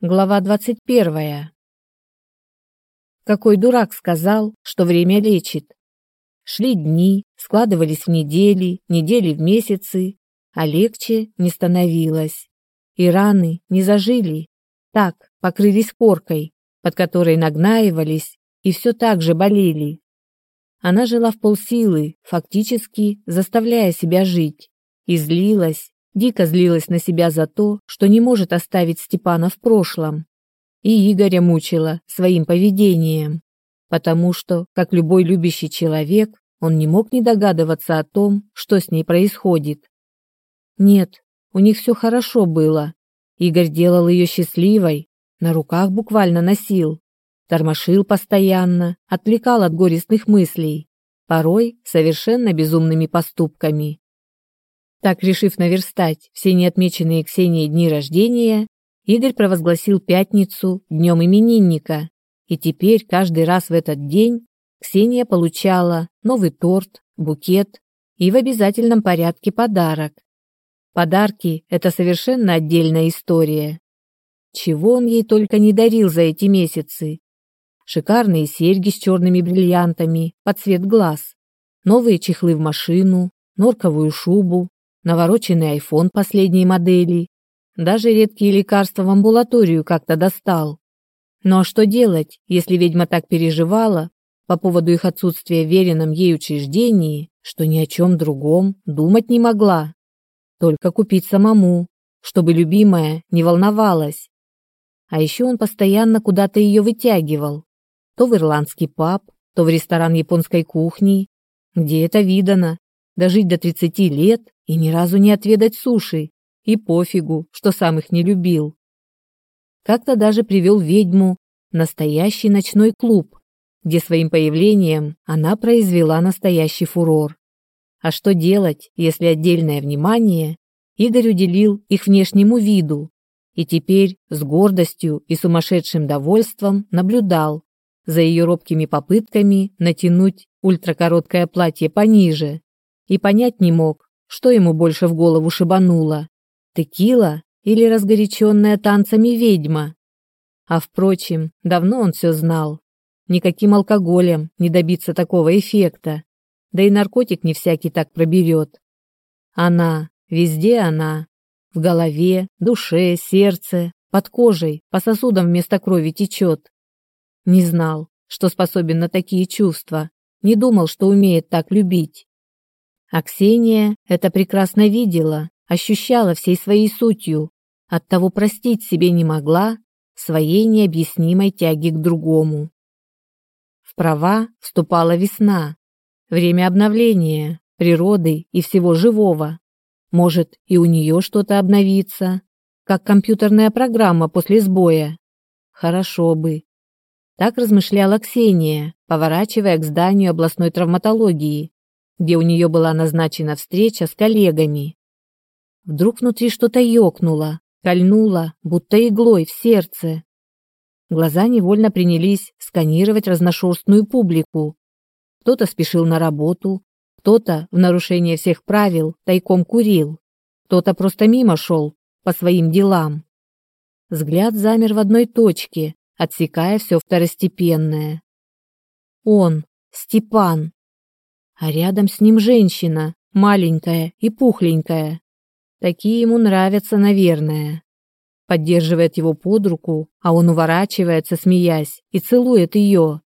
Глава 21. Какой дурак сказал, что время лечит. Шли дни, складывались в недели, недели в месяцы, а легче не становилось. И раны не зажили, так, покрылись коркой, под которой нагнаивались и все так же болели. Она жила в полсилы, фактически заставляя себя жить, и злилась, Дико злилась на себя за то, что не может оставить Степана в прошлом. И Игоря мучила своим поведением, потому что, как любой любящий человек, он не мог не догадываться о том, что с ней происходит. Нет, у них все хорошо было. Игорь делал ее счастливой, на руках буквально носил, тормошил постоянно, отвлекал от горестных мыслей, порой совершенно безумными поступками. Так, решив наверстать все неотмеченные Ксенией дни рождения, Игорь провозгласил пятницу днем именинника, и теперь каждый раз в этот день Ксения получала новый торт, букет и в обязательном порядке подарок. Подарки – это совершенно отдельная история. Чего он ей только не дарил за эти месяцы. Шикарные серьги с черными бриллиантами под цвет глаз, новые чехлы в машину, норковую шубу, навороченный айфон последней модели, даже редкие лекарства в амбулаторию как-то достал. Ну а что делать, если ведьма так переживала по поводу их отсутствия в веренном ей учреждении, что ни о чем другом думать не могла? Только купить самому, чтобы любимая не волновалась. А еще он постоянно куда-то ее вытягивал. То в ирландский паб, то в ресторан японской кухни. Где это видано? Дожить до 30 лет и ни разу не отведать суши, и пофигу, что сам их не любил. Как-то даже привел ведьму в настоящий ночной клуб, где своим появлением она произвела настоящий фурор. А что делать, если отдельное внимание Игорь уделил их внешнему виду и теперь с гордостью и сумасшедшим довольством наблюдал за ее робкими попытками натянуть ультракороткое платье пониже и понять не мог, что ему больше в голову шибануло? Текила или разгоряченная танцами ведьма? А впрочем, давно он все знал. Никаким алкоголем не добиться такого эффекта. Да и наркотик не всякий так проберет. Она, везде она. В голове, душе, сердце, под кожей, по сосудам вместо крови течет. Не знал, что способен на такие чувства. Не думал, что умеет так любить. А Ксения это прекрасно видела, ощущала всей своей сутью, оттого простить себе не могла своей необъяснимой тяги к другому. В права вступала весна, время обновления, природы и всего живого. Может, и у нее что-то обновится, как компьютерная программа после сбоя. Хорошо бы. Так размышляла Ксения, поворачивая к зданию областной травматологии, где у нее была назначена встреча с коллегами. Вдруг внутри что-то ёкнуло, кольнуло, будто иглой в сердце. Глаза невольно принялись сканировать разношерстную публику. Кто-то спешил на работу, кто-то, в нарушение всех правил, тайком курил, кто-то просто мимо шел по своим делам. Взгляд замер в одной точке, отсекая все второстепенное. Он, Степан, а рядом с ним женщина, маленькая и пухленькая. Такие ему нравятся, наверное. Поддерживает его под руку, а он уворачивается, смеясь, и целует ее.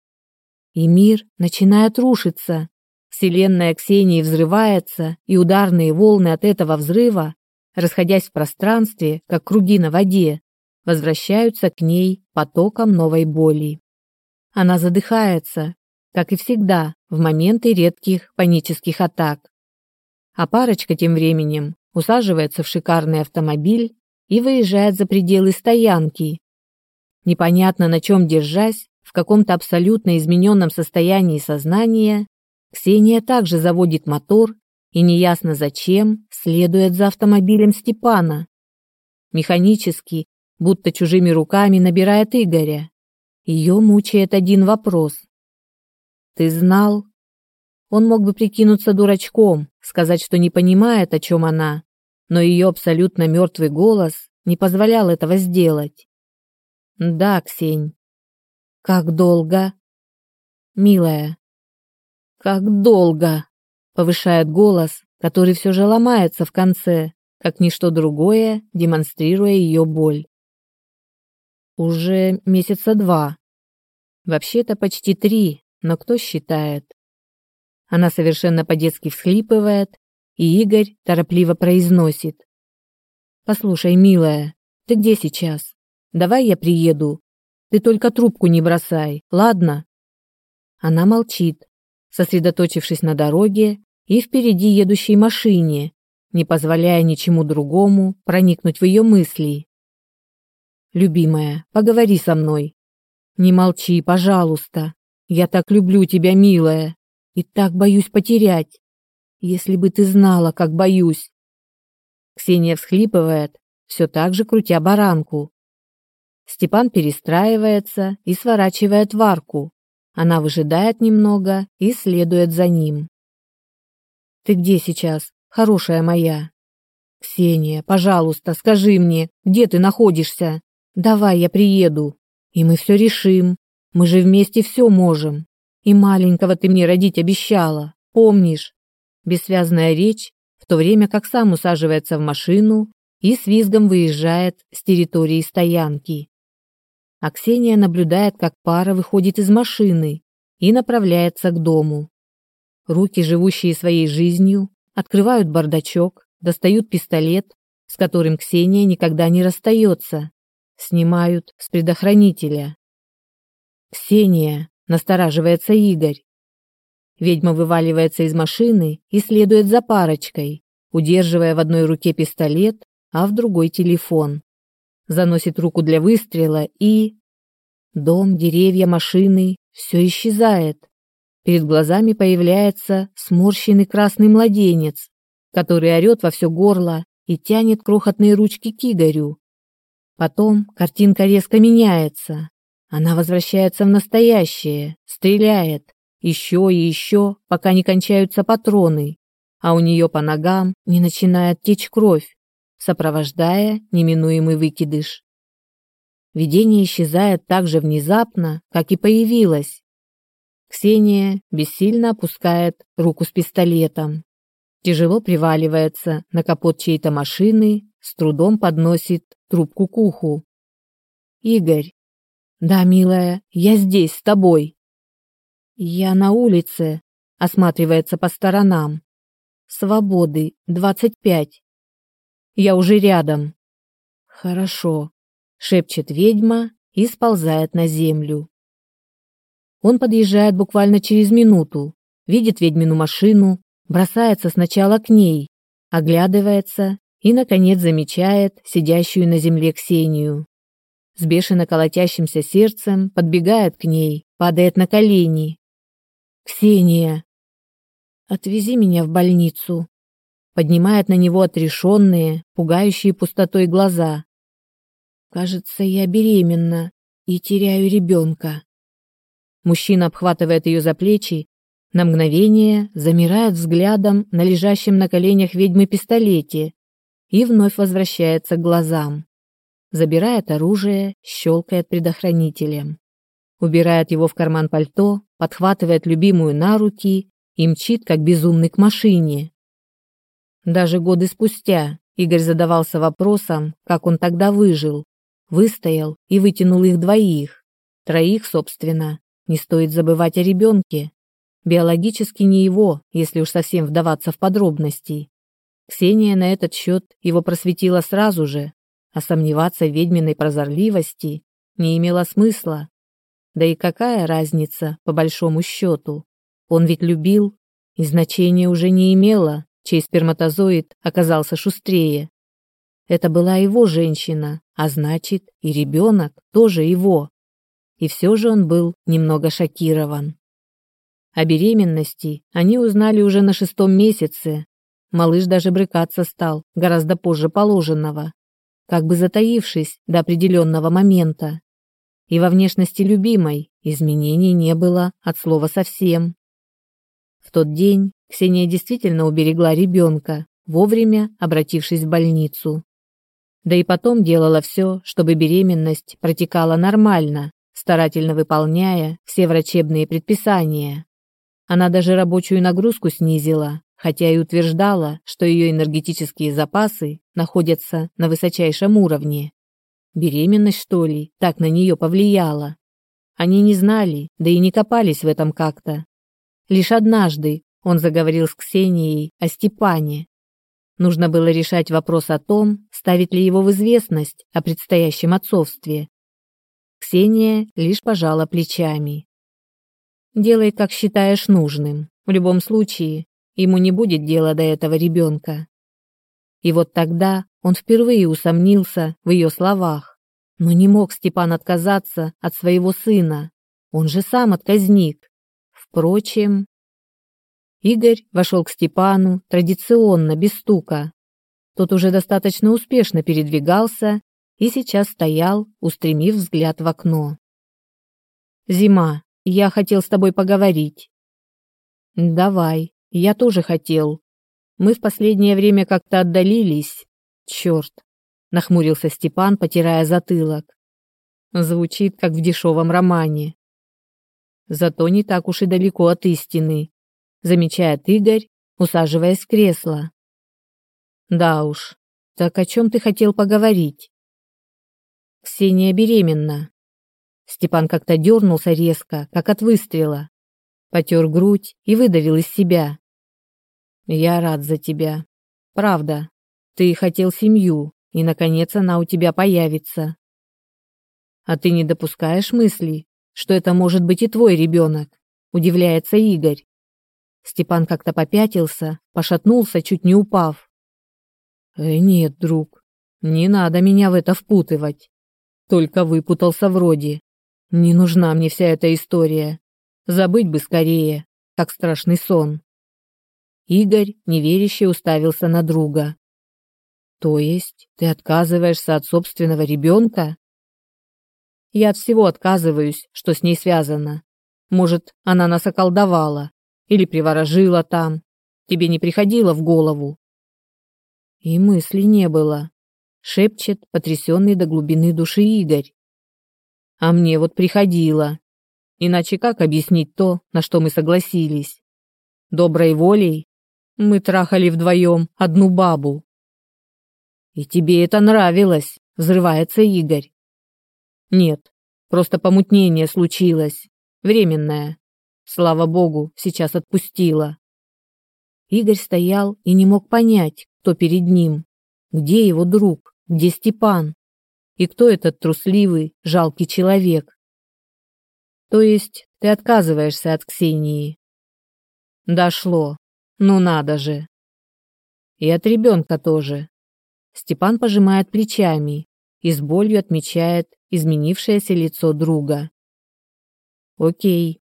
И мир начинает рушиться. Вселенная Ксении взрывается, и ударные волны от этого взрыва, расходясь в пространстве, как круги на воде, возвращаются к ней потоком новой боли. Она задыхается, как и всегда, в моменты редких панических атак. А парочка тем временем усаживается в шикарный автомобиль и выезжает за пределы стоянки. Непонятно на чем держась, в каком-то абсолютно измененном состоянии сознания, Ксения также заводит мотор и неясно зачем следует за автомобилем Степана. Механически, будто чужими руками набирает Игоря. Ее мучает один вопрос. Ты знал? Он мог бы прикинуться дурачком, сказать, что не понимает, о чем она, но ее абсолютно мертвый голос не позволял этого сделать. Да, Ксень. Как долго? Милая. Как долго? Повышает голос, который все же ломается в конце, как ничто другое, демонстрируя ее боль. Уже месяца два. Вообще-то почти три, но кто считает? Она совершенно по-детски всхлипывает, и Игорь торопливо произносит. «Послушай, милая, ты где сейчас? Давай я приеду. Ты только трубку не бросай, ладно?» Она молчит, сосредоточившись на дороге и впереди едущей машине, не позволяя ничему другому проникнуть в ее мысли. «Любимая, поговори со мной. Не молчи, пожалуйста. Я так люблю тебя, милая, и так боюсь потерять. Если бы ты знала, как боюсь». Ксения всхлипывает, все так же крутя баранку. Степан перестраивается и сворачивает в арку. Она выжидает немного и следует за ним. «Ты где сейчас, хорошая моя?» «Ксения, пожалуйста, скажи мне, где ты находишься? Давай я приеду, и мы все решим. Мы же вместе все можем. И маленького ты мне родить обещала, помнишь?» Бессвязная речь, в то время как сам усаживается в машину и с визгом выезжает с территории стоянки. А Ксения наблюдает, как пара выходит из машины и направляется к дому. Руки, живущие своей жизнью, открывают бардачок, достают пистолет, с которым Ксения никогда не расстается, снимают с предохранителя. «Ксения!» – настораживается Игорь. Ведьма вываливается из машины и следует за парочкой, удерживая в одной руке пистолет, а в другой телефон. Заносит руку для выстрела и... Дом, деревья, машины – все исчезает. Перед глазами появляется сморщенный красный младенец, который орет во все горло и тянет крохотные ручки к Игорю. Потом картинка резко меняется. Она возвращается в настоящее, стреляет, еще и еще, пока не кончаются патроны, а у нее по ногам не начинает течь кровь, сопровождая неминуемый выкидыш. Видение исчезает так же внезапно, как и появилось, Ксения бессильно опускает руку с пистолетом. Тяжело приваливается на капот чьей-то машины, с трудом подносит трубку к уху. «Игорь!» «Да, милая, я здесь, с тобой!» «Я на улице», — осматривается по сторонам. «Свободы, двадцать пять». «Я уже рядом». «Хорошо», — шепчет ведьма и сползает на землю. Он подъезжает буквально через минуту, видит ведьмину машину, бросается сначала к ней, оглядывается и, наконец, замечает сидящую на земле Ксению. С бешено колотящимся сердцем подбегает к ней, падает на колени. «Ксения!» «Отвези меня в больницу!» Поднимает на него отрешенные, пугающие пустотой глаза. «Кажется, я беременна и теряю ребенка». Мужчина обхватывает ее за плечи, на мгновение замирает взглядом на лежащем на коленях ведьмы пистолете и вновь возвращается к глазам. Забирает оружие, щелкает предохранителем. Убирает его в карман пальто, подхватывает любимую на руки и мчит, как безумный, к машине. Даже годы спустя Игорь задавался вопросом, как он тогда выжил, выстоял и вытянул их двоих, троих, собственно, не стоит забывать о ребенке. Биологически не его, если уж совсем вдаваться в подробности. Ксения на этот счет его просветила сразу же, а сомневаться в ведьминой прозорливости не имело смысла. Да и какая разница, по большому счету? Он ведь любил, и значения уже не имело, чей сперматозоид оказался шустрее. Это была его женщина, а значит, и ребенок тоже его и все же он был немного шокирован. О беременности они узнали уже на шестом месяце. Малыш даже брыкаться стал гораздо позже положенного, как бы затаившись до определенного момента. И во внешности любимой изменений не было от слова совсем. В тот день Ксения действительно уберегла ребенка, вовремя обратившись в больницу. Да и потом делала все, чтобы беременность протекала нормально, старательно выполняя все врачебные предписания. Она даже рабочую нагрузку снизила, хотя и утверждала, что ее энергетические запасы находятся на высочайшем уровне. Беременность, что ли, так на нее повлияла? Они не знали, да и не копались в этом как-то. Лишь однажды он заговорил с Ксенией о Степане. Нужно было решать вопрос о том, ставить ли его в известность о предстоящем отцовстве. Ксения лишь пожала плечами. «Делай, как считаешь нужным. В любом случае, ему не будет дела до этого ребенка». И вот тогда он впервые усомнился в ее словах. Но не мог Степан отказаться от своего сына. Он же сам отказник. Впрочем... Игорь вошел к Степану традиционно, без стука. Тот уже достаточно успешно передвигался и сейчас стоял, устремив взгляд в окно. «Зима, я хотел с тобой поговорить». «Давай, я тоже хотел. Мы в последнее время как-то отдалились. Черт!» — нахмурился Степан, потирая затылок. Звучит, как в дешевом романе. Зато не так уж и далеко от истины, замечает Игорь, усаживаясь в кресло. Да уж, так о чем ты хотел поговорить? Ксения беременна. Степан как-то дернулся резко, как от выстрела. Потер грудь и выдавил из себя. Я рад за тебя. Правда. Ты хотел семью, и, наконец, она у тебя появится. А ты не допускаешь мысли, что это может быть и твой ребенок? Удивляется Игорь. Степан как-то попятился, пошатнулся, чуть не упав. «Э, нет, друг, не надо меня в это впутывать. Только выпутался вроде. Не нужна мне вся эта история. Забыть бы скорее, как страшный сон. Игорь неверяще уставился на друга. То есть ты отказываешься от собственного ребенка? Я от всего отказываюсь, что с ней связано. Может, она нас околдовала или приворожила там. Тебе не приходило в голову? И мысли не было шепчет потрясенный до глубины души Игорь. А мне вот приходило. Иначе как объяснить то, на что мы согласились? Доброй волей мы трахали вдвоем одну бабу. И тебе это нравилось, взрывается Игорь. Нет, просто помутнение случилось, временное. Слава богу, сейчас отпустила. Игорь стоял и не мог понять, кто перед ним, где его друг. Где Степан? И кто этот трусливый, жалкий человек? То есть ты отказываешься от Ксении? Дошло. Ну надо же. И от ребенка тоже. Степан пожимает плечами и с болью отмечает изменившееся лицо друга. Окей.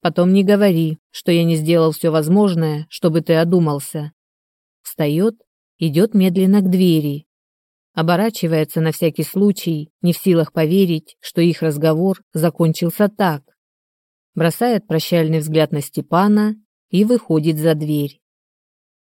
Потом не говори, что я не сделал все возможное, чтобы ты одумался. Встает, идет медленно к двери, оборачивается на всякий случай, не в силах поверить, что их разговор закончился так. Бросает прощальный взгляд на Степана и выходит за дверь.